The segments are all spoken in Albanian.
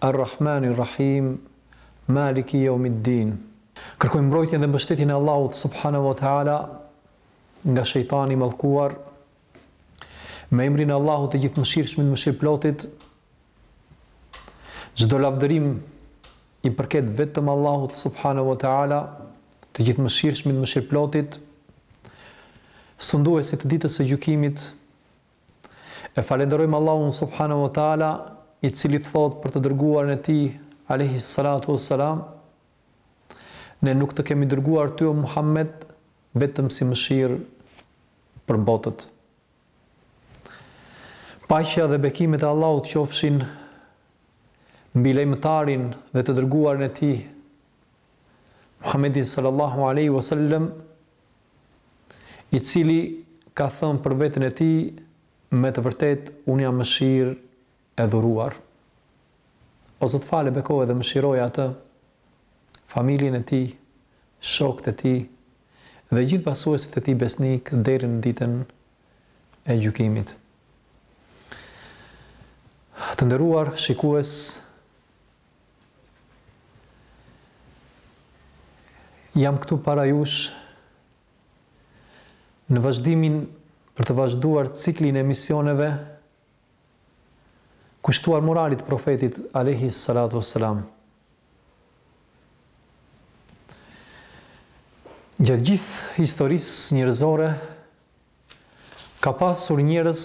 Ar-Rahman Ar-Rahim Maliki Yawmiddin Kërkojmë mbrojtjen dhe mbështetjen e Allahut subhanahu wa taala nga shejtani i mallkuar. Me emrin e Allahut të Gjithëmëshirshmit, Mëshirëplotit. Çdo lavdërim i përket vetëm Allahut subhanahu wa taala, të Gjithëmëshirshmit, Mëshirëplotit. Sunduesit të ditës së gjykimit, E falenderojmë Allahun subhanahu wa taala, i cili thotë për të dërguarin e tij, alaihi salatu wa salam, Ne nuk të kemi dërguar ty o Muhammed vetëm si mëshirë për botët. Paqja dhe bekimet e Allahut qofshin mbi lajmëtarin dhe të dërguarin e tij Muhammedin sallallahu alaihi wasallam i cili ka thënë për veten e tij, Me të vërtetë, unë jam mëshirë e dhuruar. O Zot, fale, bekoje dhe mëshiroje atë, familjen e tij, shokët e tij dhe gjithë pasuesit e tij besnikë deri në ditën e gjykimit. Të nderuar shikues, Jam këtu para jush në vazhdimin për të vazhduar ciklin e emisioneve kushtuar moralit të profetit Alehi Salatu Selam. Gjatë gjithë historisë njerëzore, Ka pasur njerëz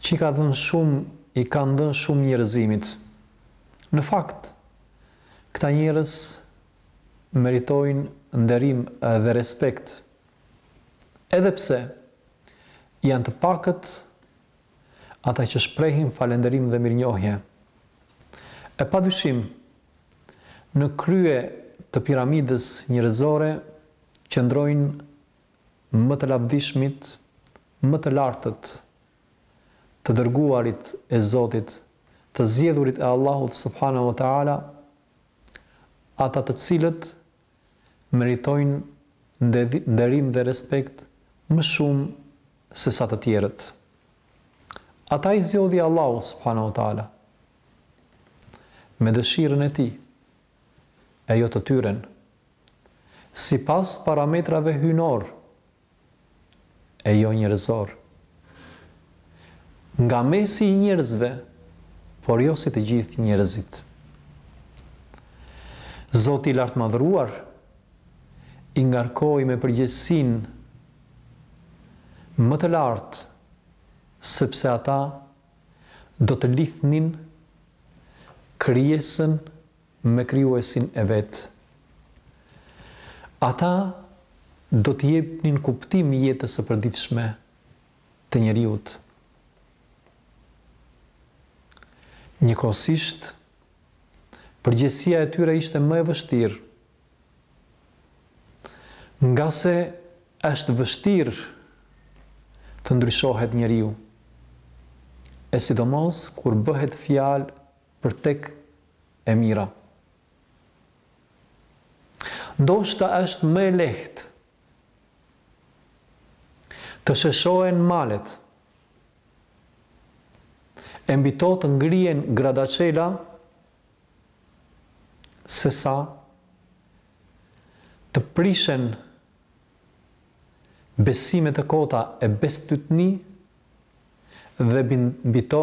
që i ka dhënë shumë i kanë dhënë shumë njerëzimit. Në fakt, këta njerëz meritojnë nderim dhe respekt. Edhe pse, janë të paktë ata që shprehin falenderim dhe mirënjohje. E padyshim, në krye të piramidës njerëzore qëndrojnë më të lavdishmit, më të lartët, të dërguarit e Zotit, të zgjedhurit e Allahut subhanahu wa ta'ala, ata të cilët meritojnë nderim dhe respekt më shumë se sa të tjerët. Ata i zgjodhi Allahu subhanahu wa ta'ala me dëshirën e tij. e jo të tyren, sipas parametrave hyjnorë e jo njerëzorë. Nga mesi i njerëzve, por jo si të gjithë njerëzit. Zoti i Lartmadhëruar i ngarkoi me përgjegjësinë më të lartë, sepse ata do të lidhnin krijesën me krijuesin e vet. Ata do t'i jepnin kuptim jetës së përditshme të njeriut. Njëkohësisht, përgjegjësia e tyre ishte më e vështirë Ngase është vështirë të ndryshohet njeriu, e sidomos kur bëhet fjalë për tek e mira. Ndoshta është më e lehtë të sheshohen malet e mbi to të ngrihen gradaçiela se sa të prishen besimet e kota e bestytni dhe mbi to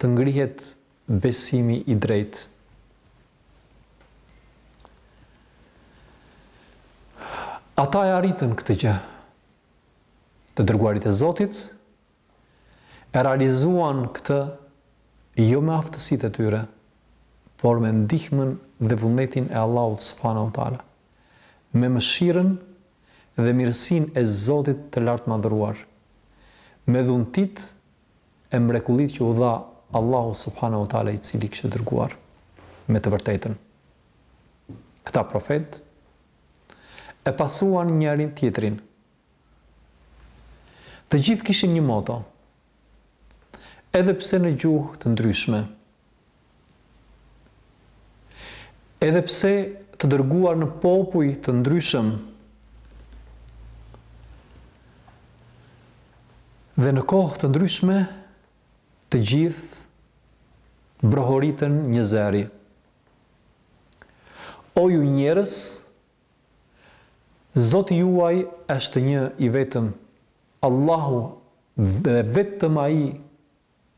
të ngrihet besimi i drejtë. Ata e arritën këtë gjë, të dërguarit e Zotit, E realizuan këtë jo me aftësitë e tyre, por me ndihmën dhe vullnetin e Allahut subhanahu wa ta'ala, me mëshirën dhe mirësinë e Zotit të Lartmadhëruar, me dhuntitë e mrekullitë që u dha Allahu subhanahu wa ta'ala i cili kishte dërguar me të vërtetën këta profetë, e pasuan njërin-tjetrin Të gjithë kishin një moto, edhe pse në gjuhë të ndryshme, edhe pse të dërguar në popuj të ndryshëm, dhe në kohë të ndryshme, të gjithë brohoritën njëzëri. O ju njerëz, Zoti juaj është një i vetëm, Allahu dhe vetëm Ai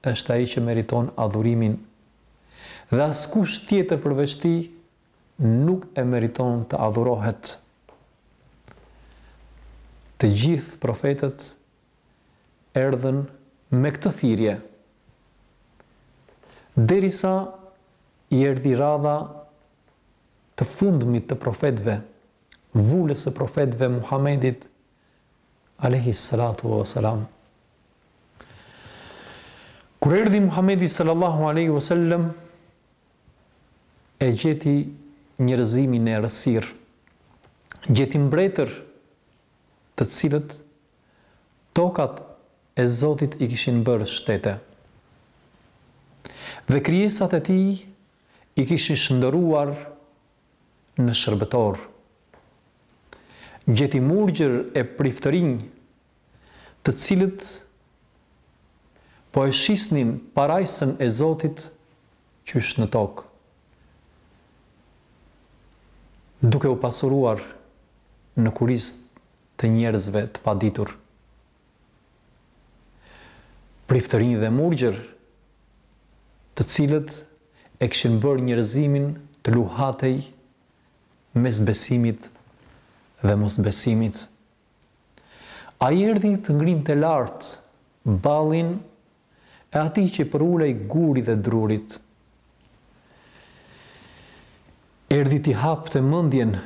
është ai që meriton adhurimin dhe askush tjetër përveç Tij nuk e meriton të adhurohet. Të gjithë profetët erdhën me këtë thirrje. Derisa i erdhi radha të fundmit të profetëve, vulës së profetëve Muhamedit alaihi salatu wasalam. Kur erdhi Muhamedi sallallahu alaihi wasallam e gjeti njerëzimin në errësirë. Gjeti mbretër të cilët tokat e Zotit i kishin bërë shtete. Dhe krijesat e tij i kishin shndërruar në shërbëtorë. Gjeti murgjër e priftërinj, të cilët po e shisnin parajsën e Zotit qysh në tokë, duke u pasuruar në kurriz të njerëzve të paditur. priftërinj dhe murgjër, të cilët e kishin bërë njerëzimin të luhatej mes besimit dhe mosbesimit. Ai erdhi të ngrinte lart ballin e atij që i përulej gurit dhe drurit. Erdhi t'i hapte mendjen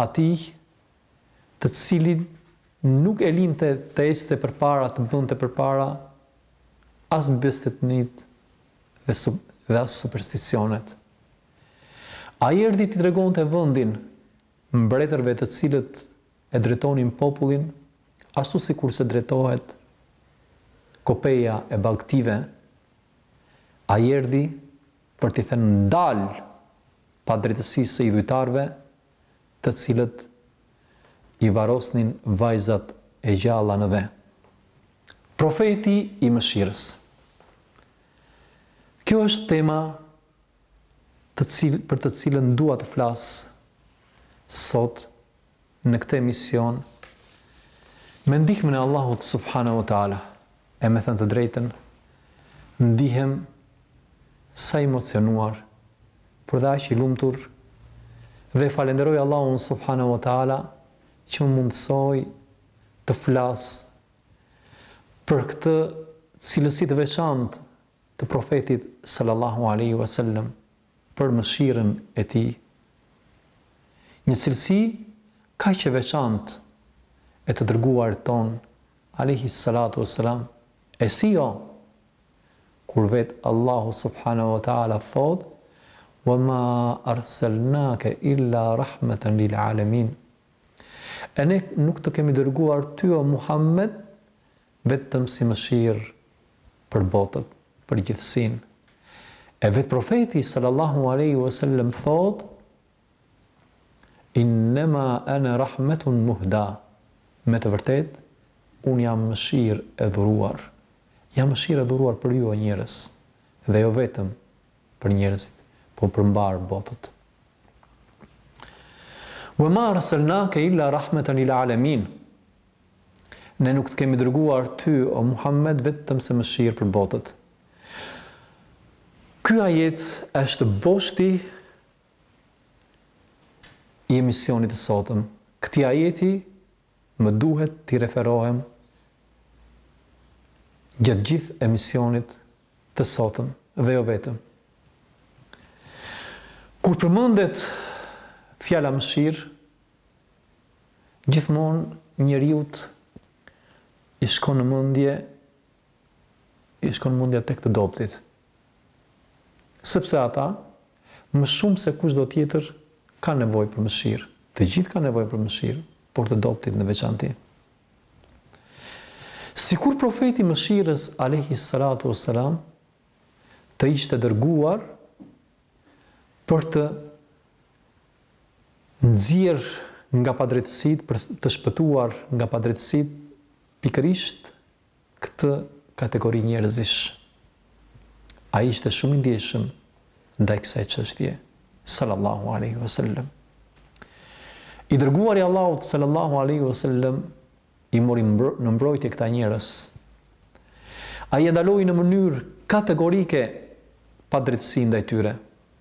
atij të cilin nuk e linte të ecte përpara, të bënte përpara as bestytnitë dhe as supersticionet. Ai erdhi t'i tregonte vendin mbretërve të cilët e drejtonin popullin, ashtu sikurse drejtohet kopeja e bagëtive. Ai erdhi për t'i thënë ndal padrejtësisë së idhujtarëve të cilët i varrosnin vajzat e gjalla në dhe. Profeti i mëshirës. Kjo është tema të cilë, për të cilën dua të flas sot në këtë emision me ndihmën e Allahut subhanahu wa taala. E me thënë të drejtën, ndihem sa i emocionuar, por dhe aq i lumtur dhe falenderoj Allahun subhanahu wa taala që më mundësoi të flas për këtë cilësi të veçantë të profetit sallallahu alaihi wasallam për mëshirën e tij. Një cilësi kaq e veçantë e të dërguarit tonë Alejhi Salatu Ue Selam, E si jo, kur vetë Allahu Subhanehu Ue Teala thotë, Ue ma arselnake illa rahmeten lil alemin, E ne nuk të kemi dërguar ty o Muhammed vetëm si mëshirë për botët, për gjithësinë. E vetë Profeti Sallallahu Alejhi Ue Selam thotë, Innema ene rahmetun muhda, Me të vërtetë, unë jam mëshirë e dhuruar. Jam mëshirë e dhuruar për ju, o njerëz, dhe jo vetëm për njerëzit, por për mbarë botët. Wa ma arsalnake illa rahmatan lil alamin, Ne nuk të kemi dërguar ty, o Muhammed, vetëm se mëshirë për botët. Ky ajet është boshti i emisionit të sotëm, këtij ajeti më duhet t'i referohem gjatë gjithë emisionit të sotëm dhe jo vetëm. Kur përmendet fjala mëshirë, gjithmonë njeriut i shkon në mendje i shkon mendja tek të dobëtit. Sepse ata, më shumë se kushdo tjetër, kanë nevojë për mëshirë. Të gjithë kanë nevojë për mëshirë, por të dobëtit në veçanti. Sikur Profeti i Mëshirës, alejhi salatu ue selam, të ishte dërguar për të nxjerrë nga padrejtësitë, për të shpëtuar nga padrejtësitë, pikërisht këtë kategori njerëzish. Ai ishte shumë i ndjeshëm ndaj kësaj çështje, sallallahu alejhi ve sellem. I dërguari i Allahut, sallallahu alejhi ve sellem, i mori në mbrojtje këta njerëz. Ai e ndaloi në mënyrë kategorike padrejtësinë ndaj tyre.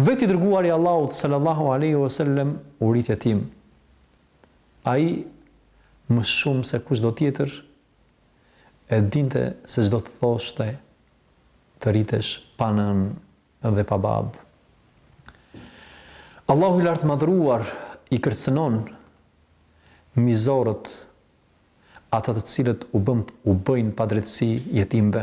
Vetë i dërguari i Allahut sallallahu alaihi wasallam u rrit jetim. Ai më shumë se kushdo tjetër e dinte se ç'do të thoshte të rritesh pa nënë dhe pa babë. Allahu i lartëmadhëruar i kërcënon mizorët ata të cilët u bën u bëjnë padrejtësi jetimëve.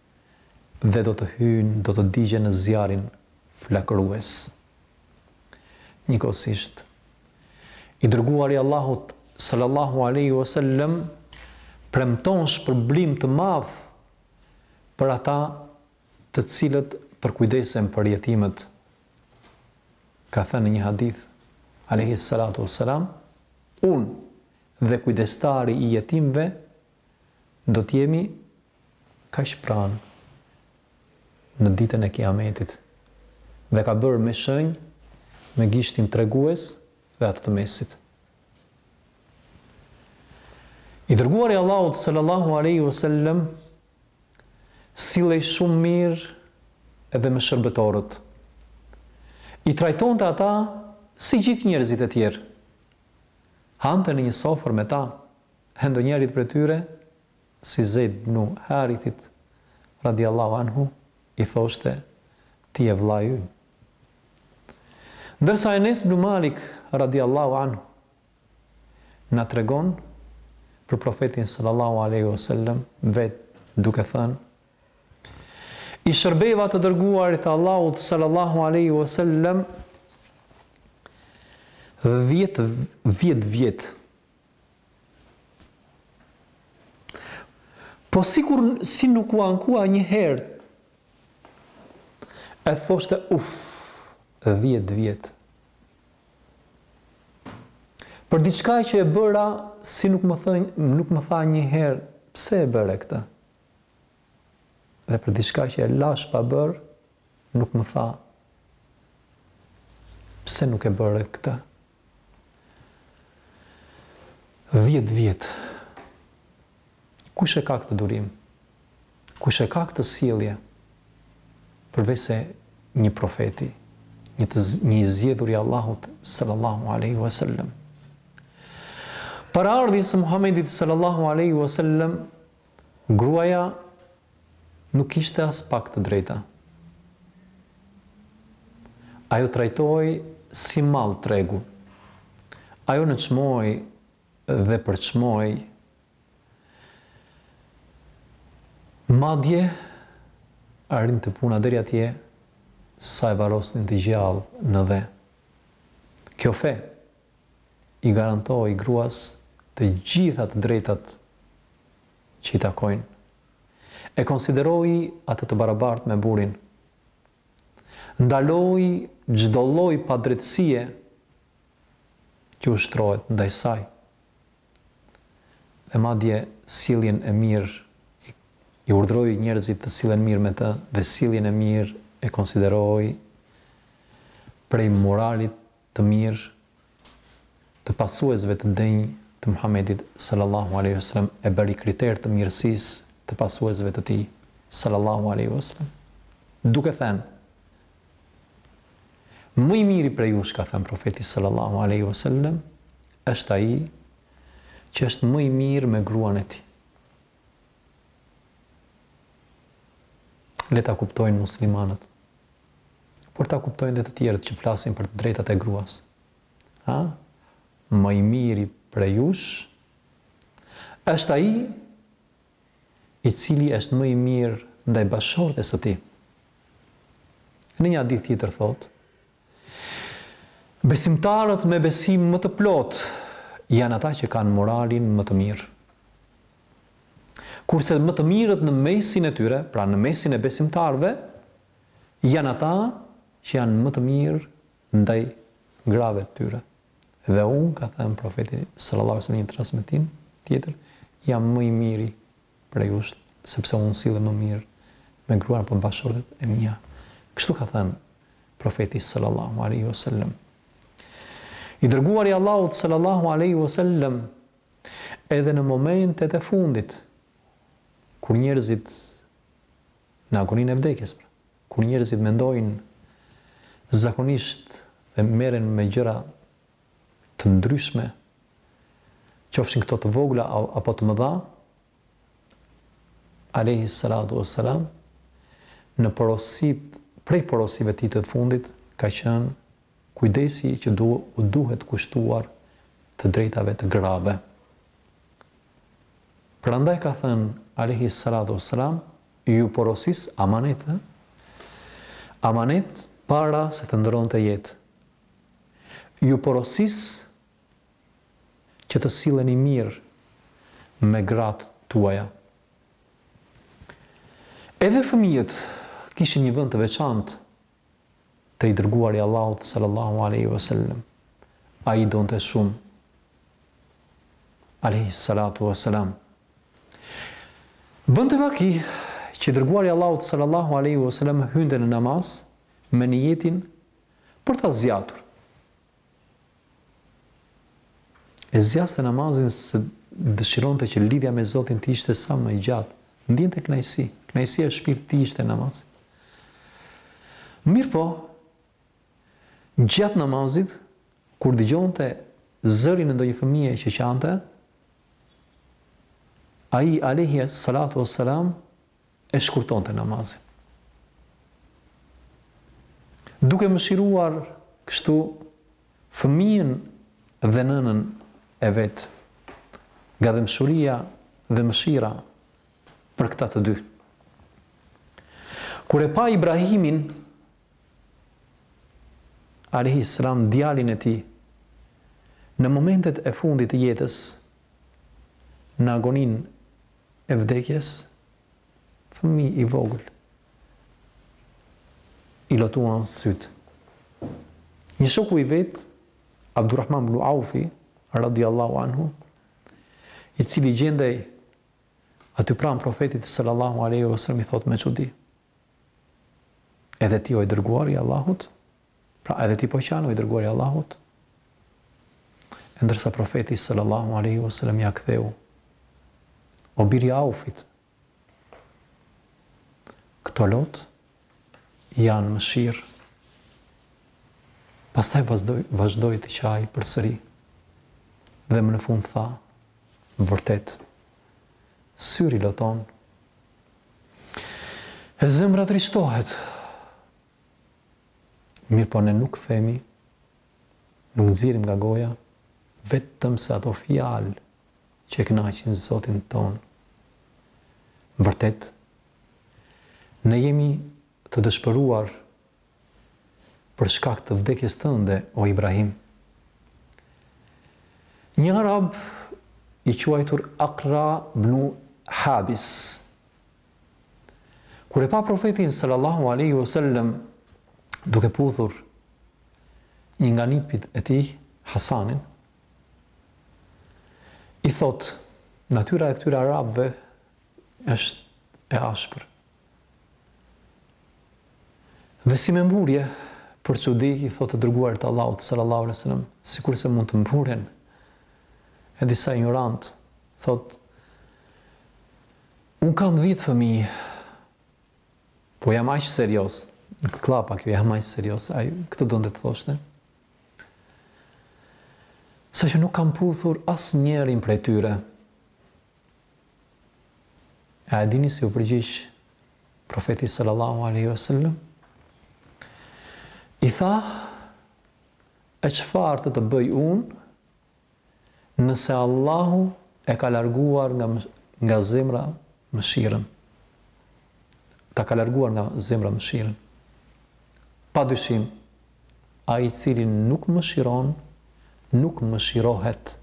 dhe do të hyjnë, do të digjen në zjarrin flakërues. Njëkohësisht, i dërguari i Allahut sallallahu alaihi wasallam premton shpërblim të madh për ata të cilët përkujdesen për jetimët. Ka thënë në një hadith alaihi salatu wassalam, unë dhe kujdestari i jetimëve do të jemi kaq pranë në ditën e Kijametit dhe ka bërë me shenjë me gishtin tregues dhe atë të mesit. I dërguari i Allahut sallallahu alaihi wasallam sillej shumë mirë edhe me shërbëtorët. I trajtonte ata si gjithë njerëzit e tjerë. Hante në një sofër me ta, e ndonjërit prej tyre si Zejd ibn Harithit radijallahu anhu i thoshte ti je vëllai ynë. Ndërsa Enes ibn Malik radijallahu anhu na tregon për profetin sallallahu alaihi wasallam vet duke thënë i shërbeva të dërguarit të Allahut sallallahu alaihi wasallam 10 vjet Po sikur si nuk u ankua një herë, e thoshte uff, dhjetë vjet. Për diçka që e bëra, si nuk më, thë, nuk më tha një herë, pse e bëre këtë? Dhe për diçka që e lashë pa bërë, nuk më tha, pse nuk e bëre këtë? Dhjetë vjet. Kush e ka këtë durim? Kush e ka këtë sjellje? Përveçse një profeti, një të një i zgjedhur i Allahut sallallahu alaihi wasallam. Para ardhjes së Muhamedit sallallahu alaihi wasallam, gruaja Nuk kishte aspak të drejta. Ajo trajtohej si mall tregu. Ajo nënçmohej dhe përçmohej. Madje arrinte puna deri atje sa e varrosnin të gjallë në dhe. Kjo fe i garantoi gruas të gjitha të drejtat që i takojnë. E konsideroi atë të barabartë me burrin. Ndaloi çdo lloj padrejtësie që ushtrohet ndaj saj. Dhe madje sjelljen e mirë i urdhëroi njerëzit të sillen mirë me të dhe sjelljen e mirë e konsideroi prej moralit të mirë të pasuesve të denjë të Muhamedit sallallahu alejhi ve sellem e bëri kriter të mirësisë të pasuesve të tij sallallahu alejhi ve sellem duke thënë Më i miri prej jush ka thënë profeti sallallahu alejhi ve sellem është ai që është më i mirë me gruan e tij le ta kuptojnë muslimanët por ta kuptojnë dhe të tjerët që flasin për të drejtat e gruas. Ha? Më i miri prej jush është ai i cili është më i mirë ndaj bashkëshortes së tij. Në një hadith tjetër thotë: Besimtarët me besim më të plotë janë ata që kanë moralin më të mirë. Kurse më të mirët në mesin e tyre, pra në mesin e besimtarëve, janë ata që janë më të mirë ndaj grave të tyre. Dhe unë, ka thënë Profeti sallallahu alejhi ve sellem në një transmetim tjetër, jam më i miri prej jush, sepse unë sillem më mirë me gruan apo bashkëshortet e mia. Kështu ka thënë Profeti sallallahu alejhi ve sellem. I dërguari i Allahut sallallahu alejhi ve sellem edhe në momentet e fundit kur njerëzit në agoninë e vdekjes. Pra, kur njerëzit mendojnë zakonisht dhe merren me gjëra të ndryshme, qofshin këto të vogla apo të mëdha, Alejhi Salatu ve Selam, në porosit, prej porosive të tij të fundit, ka qënë kujdesi që duhet kushtuar të drejtave të grave. Prandaj ka thënë Alejhi Salatu Wassalam, ju porosis amanet, ë? Amanet para se të ndërronte jetë. Ju porosis që të silleni mirë me gratë tuaja. Edhe fëmijët kishin një vend të veçantë te i dërguari i Allahut sallallahu alejhi ve sellem ai i donte shumë alejhi salatu ve selam bënte vaki që i dërguari i Allahut sallallahu alejhi ve sellem hynte në namaz me nijetin për ta zgjatur E zgjaste namazin se dëshironte që lidhja me Zotin të ishte sa më e gjatë. Ndjente kënaqësi. Kënaqësia e shpirtit të tij ishte namazi. Mirëpo, gjatë namazit, kur dëgjonte zërin e ndonjë fëmije që qante, ai alejhi salatu uasalam e shkurtonte namazin. Duke mëshiruar kështu fëmijën dhe nënën e vet. Nga dhembshuria dhe mëshira për këta të dy. Kur e pa Ibrahimin alejhi salam djalin e tij në momentet e fundit të jetës në agoninë e vdekjes, fëmijë i vogël, i lotuan sytë. Një shoku i vet, Abdurrahman ibn Aufi, radiallahu anhu, i cili gjendej aty pranë profetit sallallahu alaihi wasallam i thotë me çudi. Edhe ti o i dërguari i Allahut, Pra edhe ti po qan o i dërguari i Allahut? E ndërsa profeti sallallahu alaihi wasallam ia ktheu: O biri i Aufit, këto lot janë mëshirë. Pastaj vazhdoi, vazhdoi të qajë përsëri. Dhe më në fund tha, vërtet, syri loton, e zemra trishtohet, Mirëpo ne nuk themi, nuk nxjerrim nga goja, vetëm se ato fjalë që e kënaqin Zotin tonë. Vërtet, ne jemi të dëshpëruar për shkak të vdekjes tënde, o Ibrahim. Një arab i quajtur Akra bnu Habis, Kur e pa Profetin sallallahu alaihi wasallam duke puthur një nga nipat e tij, Hasanin, i thotë, natyra e këtyre arabëve është e ashpër. Dhe si me mburrje, për çudi, i thotë të dërguarit të Allahut, sallallahu alaihi wasallam, sikurse mund të mburren edhe disa injorantë, thotë, Unë kam dhjetë fëmijë, po jam aq serioz. Klapa kjo, jam aq serioz. Ai këtë donte të thoshte. Sa që nuk kam puthur as njërin prej tyre. E a dini si u përgjigj profeti sallallahu alaihi wasallam? I tha, e çfarë të të bëj unë, Nëse Allahu e ka larguar nga nga zemra mëshirën, ta ka larguar nga zemra mëshirën. Pa dyshim, ai i cili nuk mëshiron, nuk mëshirohet.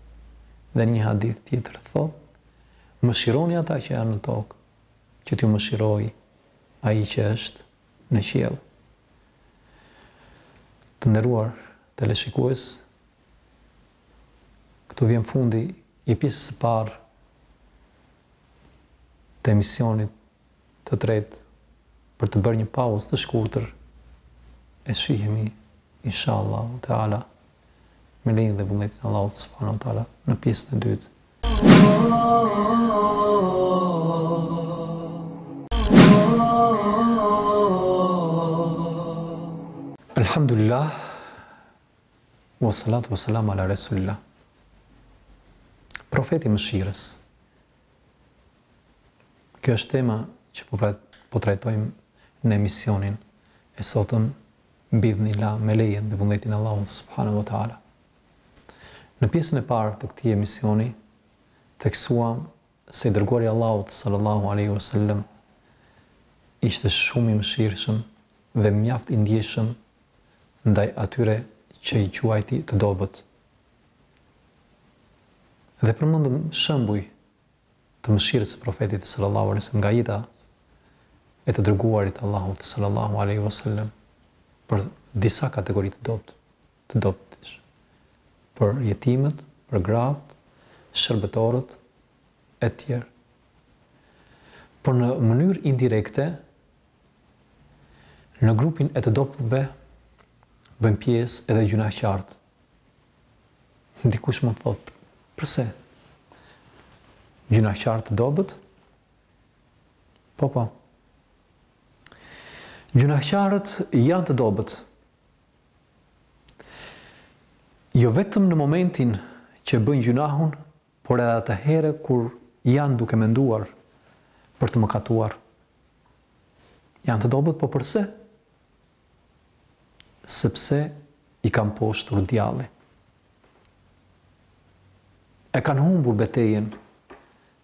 Dhe një hadith tjetër thotë, mëshironi ata që janë në tokë, që t'ju mëshirojë ai që është në qiell. Të nderuar teleshikues, Këtu vjen fundi i pjesës së parë të emisionit të tretë për të bërë një pauzë të shkurtër e shihemi inshallahu teala me lejen dhe vullnetin e Allahut subhanahu wa taala në pjesën e dytë Alhamdulillah Wa salatu wa salamu ala Resulillah. Profeti i mëshirës. Kjo është tema që po pra po trajtojmë në emisionin e sotëm bi idhnilah me lejen dhe vullnetin e Allahut subhanahu wa taala. Në pjesën e parë të këtij emisioni theksuam se i Dërguari i Allahut sallallahu alejhi ue sellem ishte shumë i mëshirshëm dhe mjaft i ndjeshëm ndaj atyre që i quajti të dobët. Dhe përmendëm shembuj të mëshirës së Profetit sallallahu alejhi ue sellem nga jeta e të Dërguarit të Allahut sallallahu alejhi ue sellem për disa kategori të dobët. të dobëtish, për jetimët, për gratë, shërbëtorët etj. Por në mënyrë indirekte në grupin e të dobëtve bëjnë pjesë edhe gjynahqarët. Dikush më thotë, përse? Gjynahqarët të dobët? Po po. Gjynahqarët janë të dobët. Jo vetëm në momentin që e bëjnë gjynahun, por edhe atëherë kur janë duke menduar për të mëkatuar. Janë të dobët, po përse? Sepse i ka mposhtur djalli. E kanë humbur betejën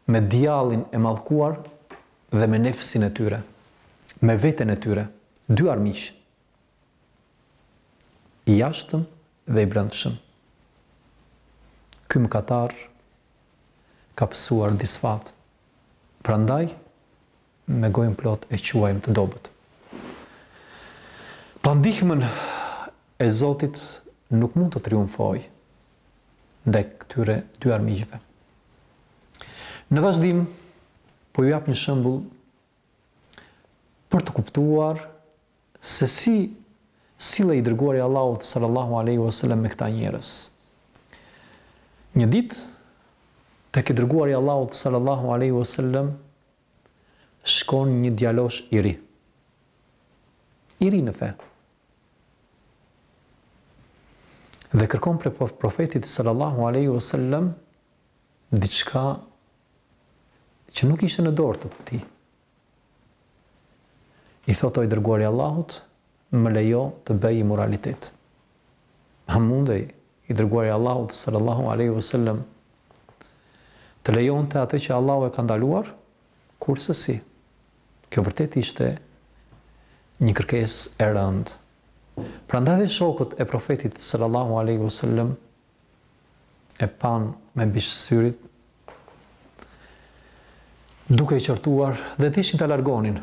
me djallin e mallkuar dhe me nefsin e tyre, me veten e tyre, dy armiq, i jashtëm dhe i brendshëm. Ky mëkatar ka pësuar disfatë, prandaj me gojën plot e quajmë të dobët. Pa ndihmën e Zotit nuk mund të triumfojë ndaj këtyre dy armiqve. Në vazhdim po ju jap një shembull për të kuptuar se si sillej i Dërguari i Allahut sallallahu alejhi ue selem me këta njerëz. Një ditë tek i Dërguari i Allahut sallallahu alejhi ue selem shkon një djalosh i ri. I ri në fe. Dhe kërkon prej profetit sallallahu aleyhi vësallem diçka që nuk ishte në dorë të tij. I thotë o i dërguar i Allahut, më lejo të bëj imoralitet. A mundej i dërguari i Allahut sallallahu alaihi wasallam të lejonte atë që Allahu e ka ndaluar? Kurrsesi. Kjo vërtet ishte një kërkesë e rëndë. Prandaj dhe shokët e profetit sallallahu alaihi wasallam e panë me bisht të syrit, duke e qortuar dhe deshën ta largonin.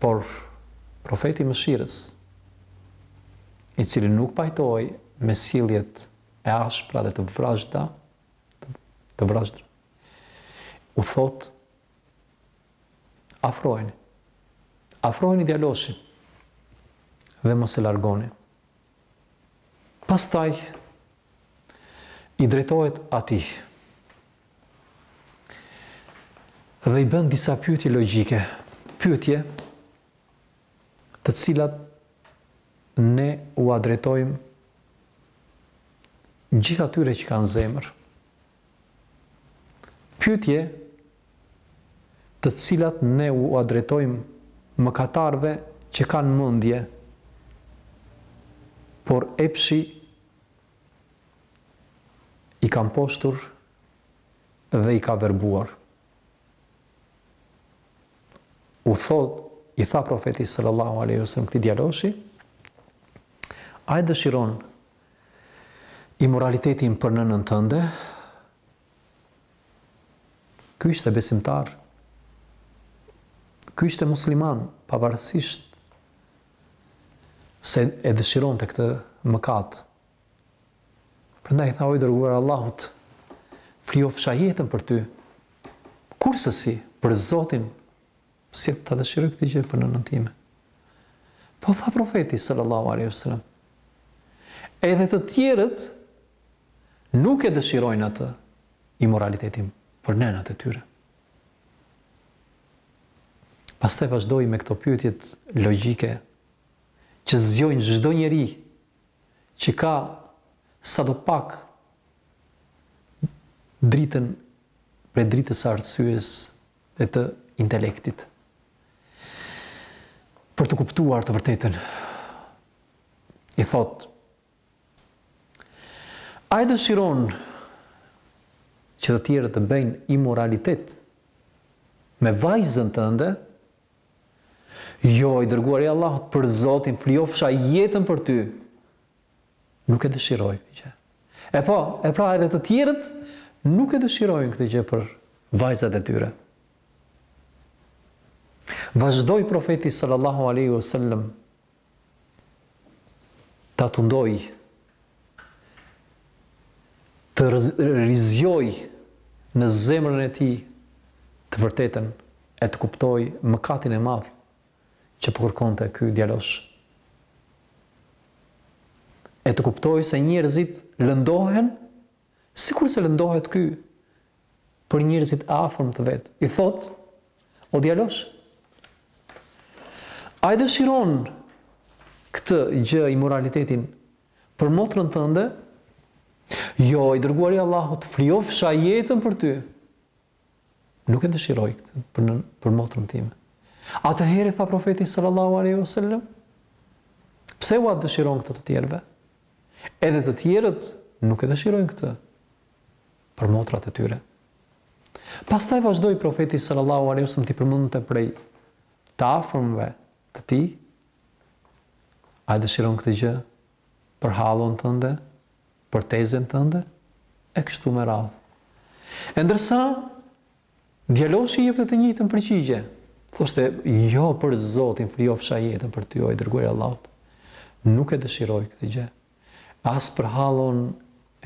Por profeti i mëshirës, i cili nuk pajtohej me sjelljet e ashpra dhe të vrazhda, të vrazhdra, u thotë afrojeni, afrojeni djaloshin dhe mos e largoni. Pastaj i drejtohet atij. Dhe i bën disa pyetje logjike, pyetje të cilat ne ua drejtojmë gjithë atyre që kanë zemër. Pyetje të cilat ne ua drejtojmë mëkatarëve që kanë mendje, por epshi i ka mposhtur dhe i ka verbuar. U thotë, i tha Profeti sallallahu alejhi ve sellem këtij djaloshi, a e dëshiron Imoralitetin për nënën tënde? Ky ishte besimtar. Ky ishte musliman, pavarësisht se e dëshironte këtë mëkat. Prandaj i tha o i dërguar i Allahut, flijofsha jetën për ty, kurrsesi për Zotin Si ta dëshiroj këtë gjë për nënën time? Po tha profeti sallallahu alaihi wasallam, edhe të tjerët nuk e dëshirojnë atë imoralitetin për nënat e tyre. Pastaj vazhdoi me këto pyetjet logjike që zgjojnë çdo njeri që ka sado pak dritën prej dritës së arsyes dhe të intelektit për të kuptuar të vërtetën. I thotë, a e dëshiron që të tjerët të bëjnë imoralitet me vajzën tënde, jo, i dërguar i Allahut për Zotin, flijofsha jetën për ty, nuk e dëshiroj këtë gjë. Epo, e pra edhe të tjerët nuk e dëshirojnë këtë gjë për vajzat e tyre. Vazhdoi profeti sallallahu alaihi wasallam ta tundojë të rizgjojë në zemrën e tij të vërtetën e të kuptojë mëkatin e madh që po kërkonte ky djalosh. E të kuptojë se njerëzit lëndohen sikurse lëndohet ky për njerëzit e afërm të vet. I thotë, o djalosh, a e dëshiron këtë gjë imoralitetin për motrën tënde? Jo, i dërguari i Allahut, flijofsha jetën për ty. Nuk e dëshiroj këtë për në, për motrën time. Atëherë i tha profeti sallallahu alaihi wasallam, pse ua dëshiron këtë të tjerëve? Edhe të tjerët nuk e dëshirojnë këtë për motrat e tyre. Pastaj vazhdoi profeti sallallahu alaihi wasallam t'i përmendte prej të afërmve të tij. A e dëshiron këtë gjë? për hallën tënde, për tezen tënde, e kështu me radhë. E ndërsa, djaloshi jepte të njëjtën përgjigje, thoshte, jo për Zotin, flijofsha jetën për ty, o i dërguar i Allahut. Nuk e dëshiroj këtë gjë, as për hallën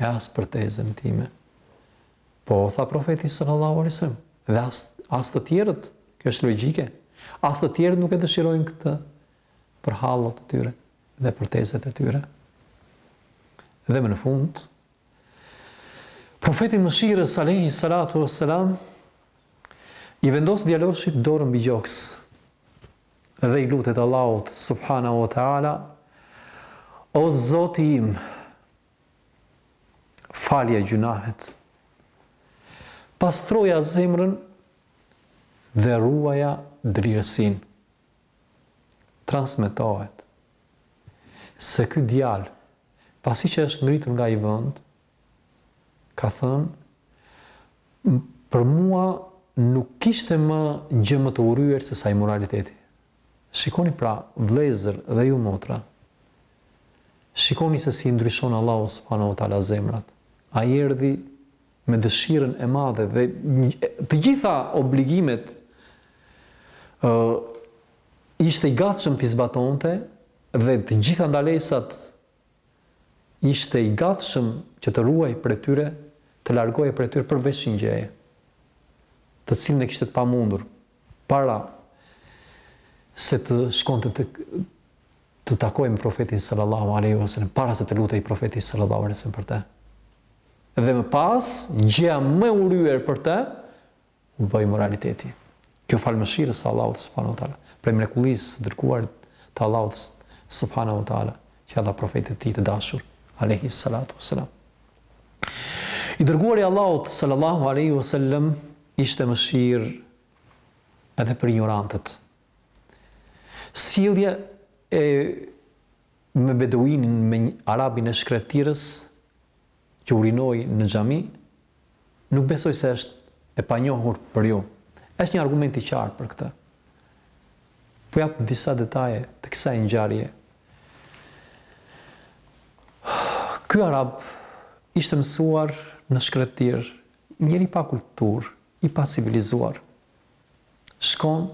e as për tezen time. Po, tha profeti sallallahu alaihi wasallam, dhe as as të tjerët, kjo është logjike. As të tjerët nuk e dëshirojnë këtë për hallat e tyre. dhe për tezet e tyre. Dhe më në fund, profeti i mëshirës alejhi salatu ve selam i vendos djaloshit dorën mbi gjoks dhe i lutet Allahut subhanahu wa taala o zoti im falja gjynahet pastroja zemrën dhe ruaja dëlirësinë Transmetohet se ky djalë, pasi që është ngritur nga ai vend, ka thënë, Për mua nuk kishte më gjë më të urryer se sa imoraliteti. Shikoni pra, vëllezër dhe ju motra, shikoni se si i ndryshon Allahu subhanahu wa taala zemrat. Ai erdhi me dëshirën e madhe dhe të gjitha obligimet ë ishte i gatshëm t'i zbatonte dhe të gjitha ndalesat ishte i gatshëm që të ruhej prej tyre, të largohej prej tyre përveç një gjëje, të cilën e kishte të pamundur, para se të shkonte të të takohej me Profetin sallallahu alejhi ve sellem para se të lutej Profeti sallallahu alejhi ve sellem për të. Dhe më pas, gjëja më e urryer për të u bë imoraliteti. Kjo falë mëshirës së Allahut subhanahu wa taala, prej mrekullisë së të dërguarit të Allahut subhanahu wa taala, që ia dha profetit të tij të dashur alejhi salatu ve selam. I dërguari i Allahut sallallahu alaihi wasallam ishte mëshirë edhe për injorantët, Sjellja e me beduinin me arabin e shkretirës që urinoi në xhami, nuk besoj se është e panjohur për ju. Është një argument i qartë për këtë. Po jap disa detaje të kësaj ngjarjeje. Ky arab ishte mësuar në shkretëtirë, njeri i pakulturë, i pacivilizuar. shkon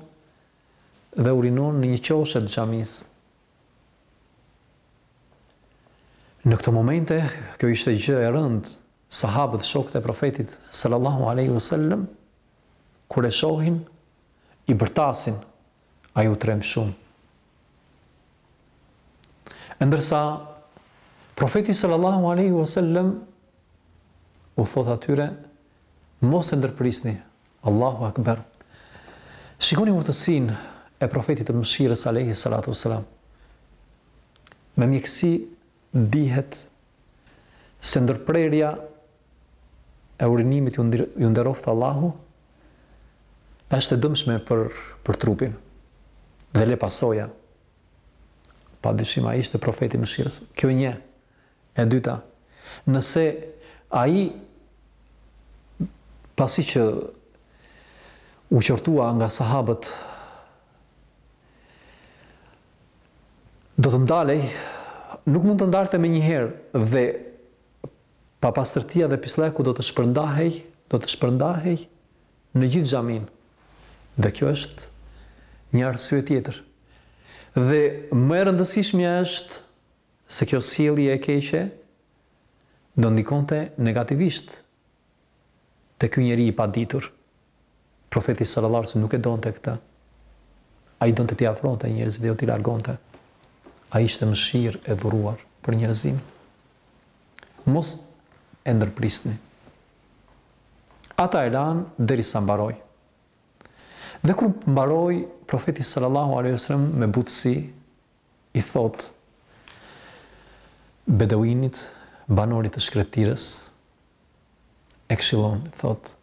dhe urinon në një qoshe të xhamisë. Në këto momente, kjo ishte gjë e rëndë, sahabët shokët e profetit sallallahu alaihi wasallam kur e shohin i bërtasin ai u tremb shumë ndërsa profeti sallallahu alaihi wasallam u thot atyre Mos e ndërprisni. Allahu Akber. Shikoni urtësinë e Profetit të Mëshirës alejhi salatu ves selam. Në mjekësi dihet se ndërprerja e urinimit ju nderoftë Allahu është e dëmshme për, për trupin dhe le pasoja pa dyshim ai ishte profeti i mëshirës kjo një E dyta, nëse ai pasi që u qortua nga sahabët do të ndalej, nuk mund të ndalte menjëherë dhe papastërtia dhe pisllëku do të shpërndahej, do të shpërndahej në gjithë xhaminë. Dhe kjo është një arsye tjetër. Dhe më e rëndësishmja është se kjo sjellje e keqe do ndikonte negativisht te ky njeri i paditur. Profeti sallallahu alejhi ve sellem nuk e donte këtë. Ai donte t'i afronte njerëzit dhe jo t'i largonte. Ai ishte mëshirë e dhuruar për njerëzimin. Mos e ndërprisni. Ata e lanë derisa mbaroi. Dhe kur mbaroi, profeti sallallahu alejhi ve sellem me butësi i thotë bedeuinit, banorit të shkretirës, e këshillon, i thotë,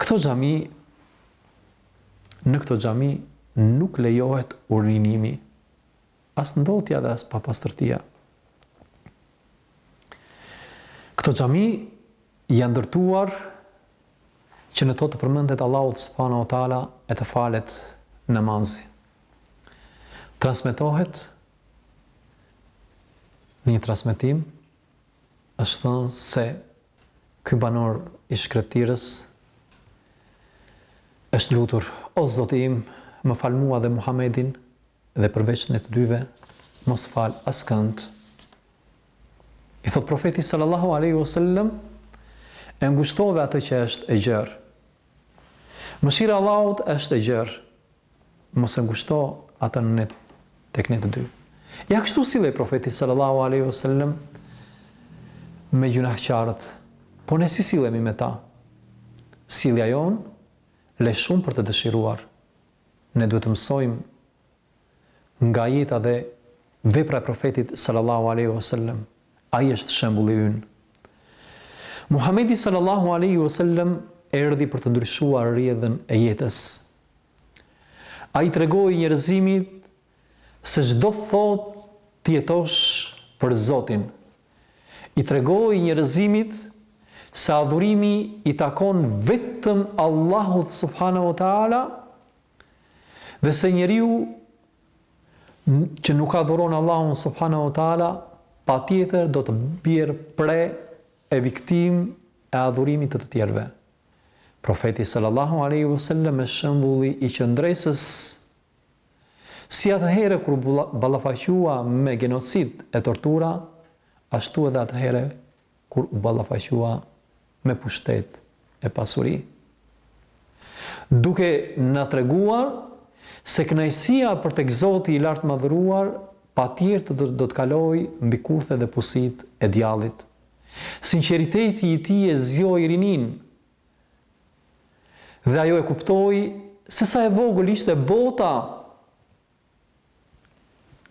Këto xhami, në këto xhami nuk lejohet urinimi, as ndotja dhe as papastërtia. Këto xhami janë ndërtuar që në to të përmendet Allahu subhanahu wa taala e të falet namazi. Transmetohet në një transmetim është thënë se ky banor i shkretirës është lutur, o Zoti im, më fal mua dhe Muhamedin dhe përveç ne të dyve mos fal askënd. I thot profeti sallallahu alaihi wasallam e ngushtove atë që është e gjerë. Mëshira e Allahut është e gjerë. Mos e ngushto atë në ne, tek ne të dy. Ja kështu sillej profeti sallallahu alaihi wasallam me gjynahqarët. Po ne si sillemi me ta? Sillja jonë le shumë për të dëshiruar. Ne duhet të mësojmë nga jeta dhe vepra e profetit sallallahu alaihi wasallam. Ai është shembulli ynë. Muhamedi sallallahu alaihi wasallam erdhi për të ndryshuar rrjedhën e jetës. Ai i tregoi njerëzimit se ç'do të thotë të jetosh për Zotin. I tregoi njerëzimit se adhurimi i takon vetëm Allahut subhanahu wa ta'ala dhe se njeriu që nuk adhuron Allahun subhanahu wa ta'ala patjetër do të bjerë pre e viktimë e adhurimit të të tjerëve. Profeti sallallahu alejhi ve sellem është shembulli i qëndresës si atëherë kur u ballafaqua me gjenocid e tortura, ashtu edhe atëherë kur u ballafaqua me pushtet e pasuri. Duke na treguar se kënaqësia për tek Zoti i lartmadhëruar patjetër do të kalojë mbi kurthe dhe pusitë e djallit Sinqeriteti i tij e zgjoi rininë dhe ajo e kuptoi se sa e vogël ishte bota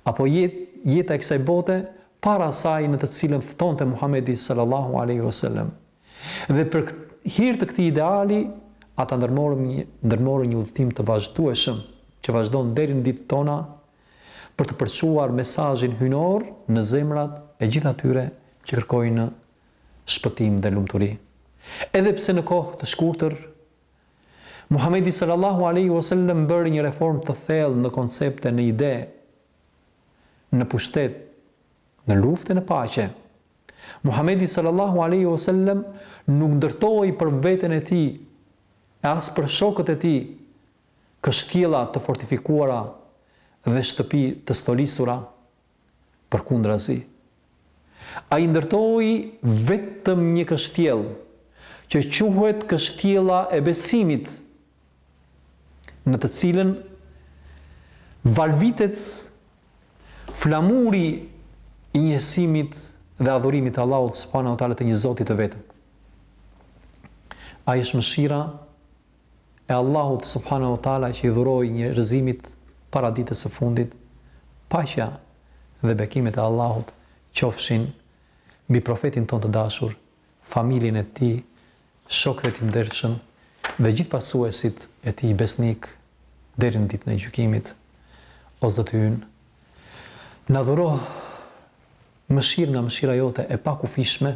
apo jet, jeta e kësaj bote para asaj në të cilën ftonte Muhamedi sallallahu alaihi wasallam. Dhe për hir të këtij ideali, ata ndërmorën një ndërmorën një udhëtim të vazhdueshëm që vazhdon deri në ditët tona për të përçuar mesazhin hyjnor në zemrat e gjithë atyre që kërkojnë shpëtim dhe lumturi. Edhe pse në kohë të shkurtër, Muhamedi sallallahu alaihi wasallam bëri një reformë të thellë në koncepte, në ide, në pushtet, në luftë e në paqe. Muhamedi sallallahu alaihi wasallam nuk ndërtoi për veten e tij e as për shokët e tij kështjella të fortifikuara dhe shtëpi të stolisura. Përkundrazi. Ai ndërtoi vetëm një kështjellë, që quhet Kështjella e Besimit, në të cilën valvitet flamuri i njësimit dhe adhurimit të Allahut subhanahu wa taala të një Zoti të vetëm. Ai është mëshira e Allahut subhanehu ue teala që i dhuroi njerëzimit para ditës së fundit, paqja dhe bekimet e Allahut qofshin mbi profetin tonë të dashur, familjen e tij, shokët e tij të ndershëm dhe gjithë pasuesit e tij besnikë deri në ditën e gjykimit. O Zoti ynë, na dhuro mëshirë nga mëshira jote e pakufishme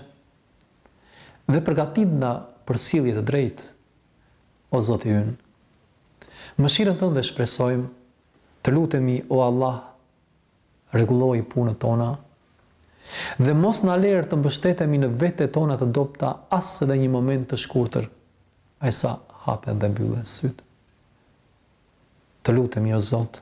dhe përgatitna për sjellje të drejtë, o Zoti ynë. Mëshirën Tënde shpresojmë, të lutemi, o Allah, rregulloji punët tona dhe mos na lerë të mbështetemi në vetet tona të dobëta as edhe një moment të shkurtër, aq sa hapen dhe mbyllen sytë. Të lutemi, o Zot,